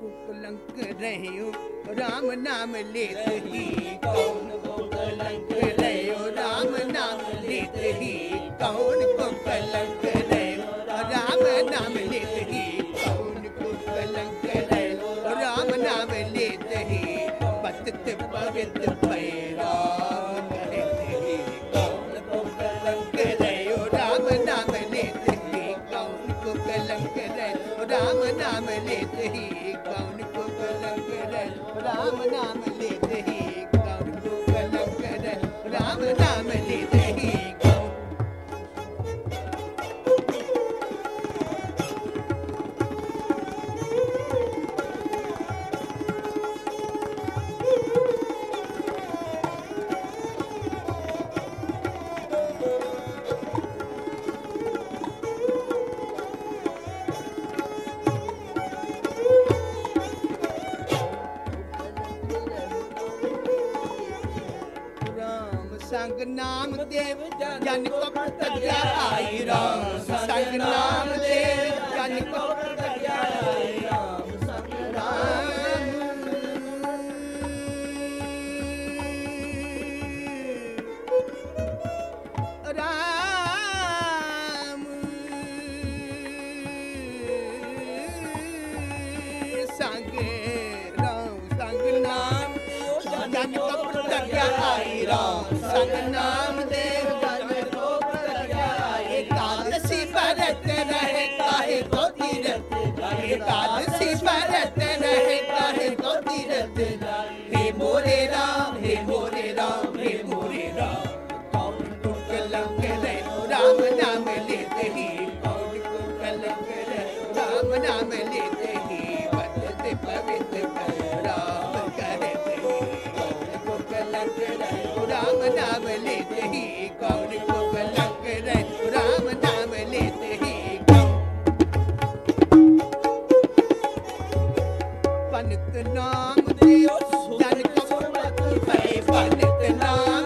को कलंक रहे राम नाम लेते ही। कौन को कलंक रहे राम नाम लेते ही। कौन को ਨਾਮ ਲੈ ਤੇ ਸੰਗ ਨਾਮ ਦੇਵ, ਜਨ ਕੋ ਪ੍ਰਤਗਿਆ ਆਈ ਰਾਮ। ਸੰਗ ਨਾਮ ਦੇਵ, ਜਨ ਕੋ ਪ੍ਰਤਗਿਆ ਆਈ ਰਾਮ। ਸੰਗ ਰਾਮ। ਰਾਮ। ਸੰਗ ਰਖਿਆ ਆਈ ਰਾਮ, ਸਤਨਾਮ ਕਾਹੇ ਕੋ ਤੀਰਤ ਰਾਮ, ਹੇ ਮੋਰੇ ਰਾਮ, ਹੇ ਮੋਰੇ ਰਾਮ। ਕੌਣ ਕੋ ਰਾਮ ਨਾਮ ਲੈਤੇ ਰਾਮ ਨਾਮ नाम लेते ही कौन को पलंग रे राम नाम लेते ही पनत नाम दियो जन को मत परे पनत नाम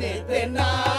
They're not.